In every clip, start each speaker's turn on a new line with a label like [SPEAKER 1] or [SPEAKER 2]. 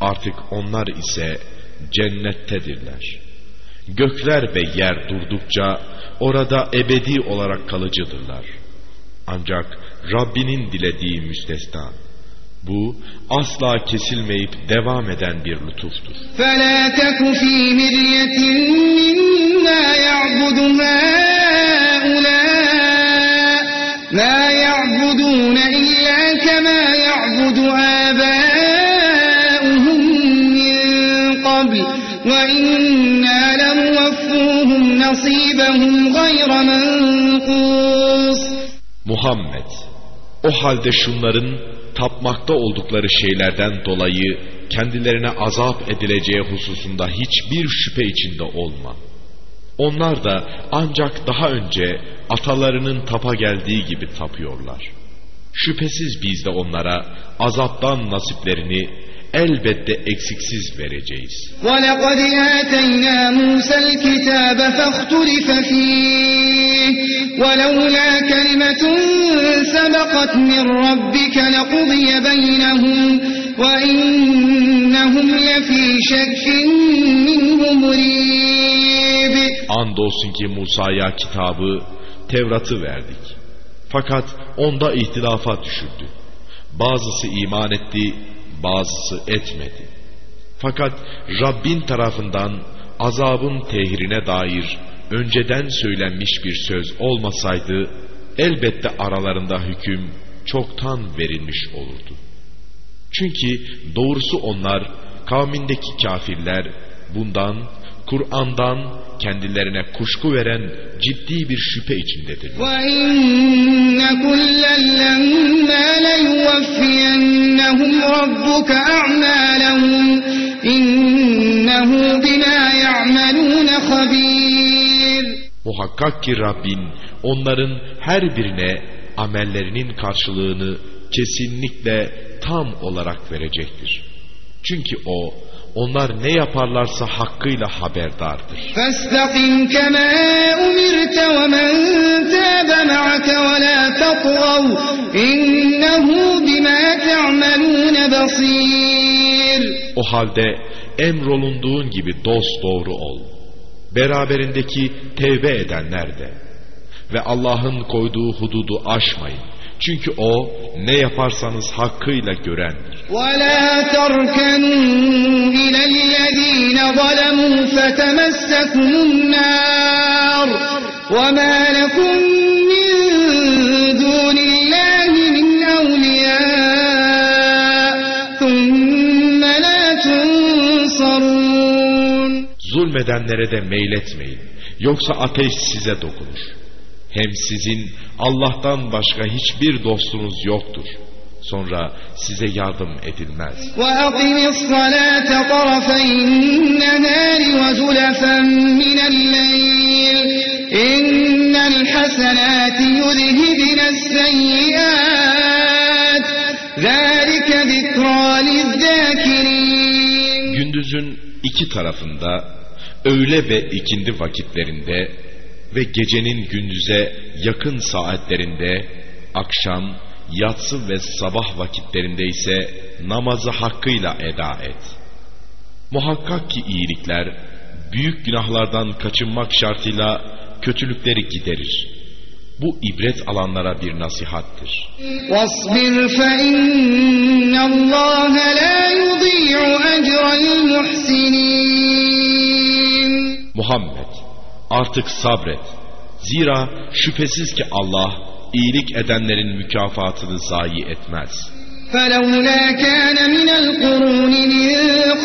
[SPEAKER 1] artık onlar ise cennettedirler. Gökler ve yer durdukça orada ebedi olarak kalıcıdırlar. Ancak Rabbinin dilediği müstesna. Bu asla kesilmeyip devam eden bir lütuftur.
[SPEAKER 2] فَلَا تَكُ ف۪ي مِرْيَةٍ مِّمَّا نَصِيبَهُمْ غَيْرَ مَنقُوصٍ
[SPEAKER 1] Muhammed, o halde şunların tapmakta oldukları şeylerden dolayı kendilerine azap edileceği hususunda hiçbir şüphe içinde olma. Onlar da ancak daha önce atalarının tapa geldiği gibi tapıyorlar. Şüphesiz biz de onlara azaptan nasiplerini elbette eksiksiz vereceğiz.
[SPEAKER 2] وَلَقَدْ آتَيْنَا مُوسَى الْكِتَابَ فَاخْتُلِفَ فِيهِ وَلَوْلَا كَلِمَةٌ سَبَقَتْ مِنْ رَبِّكَ لَقُضِيَ بَيْنَهُمْ وَإِنَّهُمْ لَفِي شَكٍّ مِّنْهُ مُرِيبٍ
[SPEAKER 1] Andolsun ki Musa'ya kitabı, Tevrat'ı verdik. Fakat onda ihtilafa düşürdü. Bazısı iman etti, bazısı etmedi. Fakat Rabbin tarafından azabın tehrine dair önceden söylenmiş bir söz olmasaydı, elbette aralarında hüküm çoktan verilmiş olurdu. Çünkü doğrusu onlar kavmindeki kafirler bundan Kur'an'dan kendilerine kuşku veren ciddi bir şüphe içindedir. Muhakkak ki Rabbin onların her birine amellerinin karşılığını kesinlikle tam olarak verecektir. Çünkü O onlar ne yaparlarsa hakkıyla haberdardır.
[SPEAKER 2] فاستقم كما أمرت ومن تاب معك ولا تطغوا إنه بما تعملون بصير
[SPEAKER 1] O halde emrolunduğun gibi dost doğru ol. Beraberindeki tevbe edenler de. Ve Allah'ın koyduğu hududu aşmayın. Çünkü O ne yaparsanız hakkıyla görendir.
[SPEAKER 2] ولا تركنوا إلى الذين ظلموا فتمسكم النار وما لكم من دون الله من أولياء ثم لا تنصرون
[SPEAKER 1] Zulmedenlere de meyletmeyin. Yoksa ateş size dokunur. Hem sizin Allah'tan başka hiçbir dostunuz yoktur. Sonra size yardım edilmez. Gündüzün iki tarafında, öğle ve ikindi vakitlerinde ve gecenin gündüze yakın saatlerinde, akşam, yatsı ve sabah vakitlerinde ise namazı hakkıyla eda et. Muhakkak ki iyilikler, büyük günahlardan kaçınmak şartıyla kötülükleri giderir. Bu ibret alanlara bir nasihattır.
[SPEAKER 2] واصبر فإن الله لا يضيع أجر المحسنين
[SPEAKER 1] artık sabret. Zira şüphesiz ki Allah iyilik edenlerin mükafatını zayi etmez.
[SPEAKER 2] فلولا كان من القرون من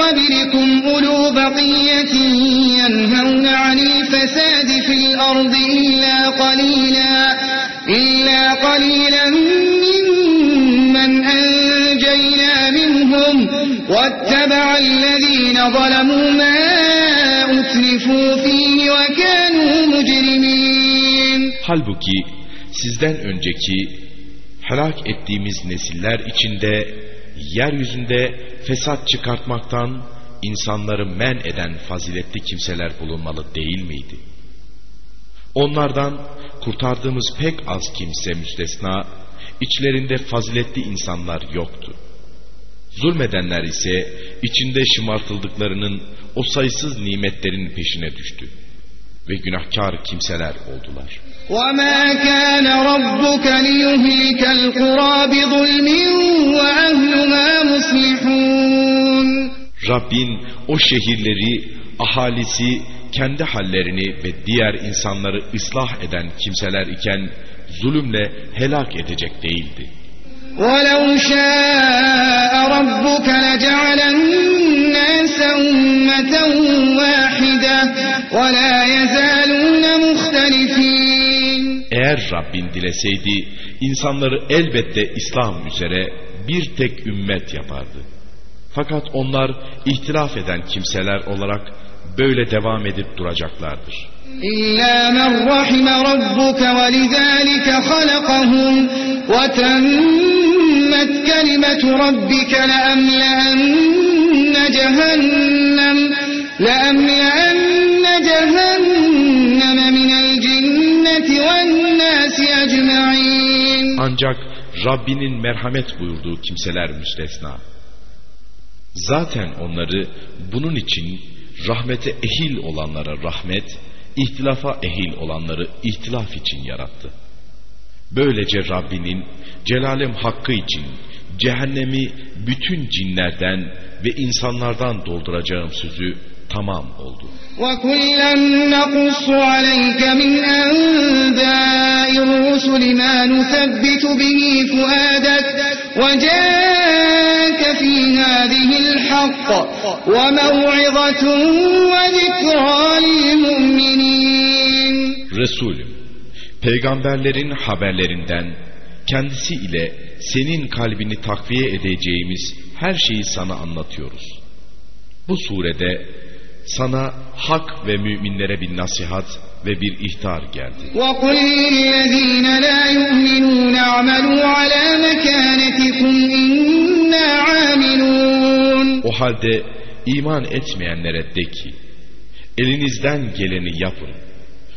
[SPEAKER 2] قبلكم أولو بقية ينهون عن الفساد في الأرض إلا قليلا إلا قليلا ممن أنجينا منهم واتبع الذين ظلموا ما أترفوا فيه وكانوا مجرمين
[SPEAKER 1] Halbuki sizden önceki helak ettiğimiz nesiller içinde yeryüzünde fesat çıkartmaktan insanları men eden faziletli kimseler bulunmalı değil miydi? Onlardan kurtardığımız pek az kimse müstesna, içlerinde faziletli insanlar yoktu. Zulmedenler ise içinde şımartıldıklarının o sayısız nimetlerin peşine düştü ve günahkar kimseler oldular.
[SPEAKER 2] وَمَا كَانَ رَبُّكَ لِيُهْلِكَ الْقُرَى بِظُلْمٍ وَأَهْلُهَا مُصْلِحُونَ
[SPEAKER 1] Rabbin o şehirleri, ahalisi, kendi hallerini ve diğer insanları ıslah eden kimseler iken zulümle helak edecek değildi.
[SPEAKER 2] وَلَوْ شَاءَ رَبُّكَ لَجَعَلَ النَّاسَ أُمَّةً وَاحِدَةً وَلَا يَزَالُونَ مُخْتَلِفِينَ
[SPEAKER 1] Eğer Rabbin dileseydi insanları elbette İslam üzere bir tek ümmet yapardı. Fakat onlar ihtilaf eden kimseler olarak böyle devam edip duracaklardır.
[SPEAKER 2] إلا من رحم ربك ولذلك خلقهم وتمت كلمة ربك لأملأن جهنم لأملأن جهنم من الجنة والناس أجمعين
[SPEAKER 1] Ancak Rabbinin merhamet buyurduğu kimseler müstesna. Zaten onları bunun için rahmete ehil olanlara rahmet, ihtilafa ehil olanları ihtilaf için yarattı. Böylece Rabbinin celalem hakkı için cehennemi bütün cinlerden ve insanlardan dolduracağım sözü tamam oldu.
[SPEAKER 2] وكلا نقص عليك من أنباء الرسل ما نثبت به فؤادك وجاءك في هذه الحق وموعظة وذكرى للمؤمنين
[SPEAKER 1] Resulüm, peygamberlerin haberlerinden kendisi ile senin kalbini takviye edeceğimiz her şeyi sana anlatıyoruz. Bu surede sana hak ve müminlere bir nasihat ve bir ihtar geldi.
[SPEAKER 2] وقل للذين لا يؤمنون اعملوا على مكانتكم إنا عاملون
[SPEAKER 1] O halde iman etmeyenlere de ki, elinizden geleni yapın.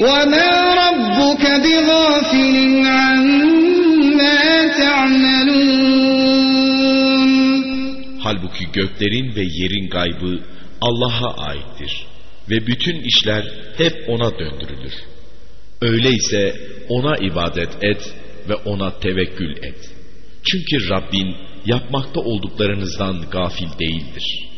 [SPEAKER 2] وما ربك بغافل عما تعملون
[SPEAKER 1] Halbuki göklerin ve yerin gaybı Allah'a aittir. Ve bütün işler hep ona döndürülür. Öyleyse ona ibadet et ve ona tevekkül et. Çünkü Rabbin yapmakta olduklarınızdan gafil değildir.''